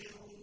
يُبْصِرُونَ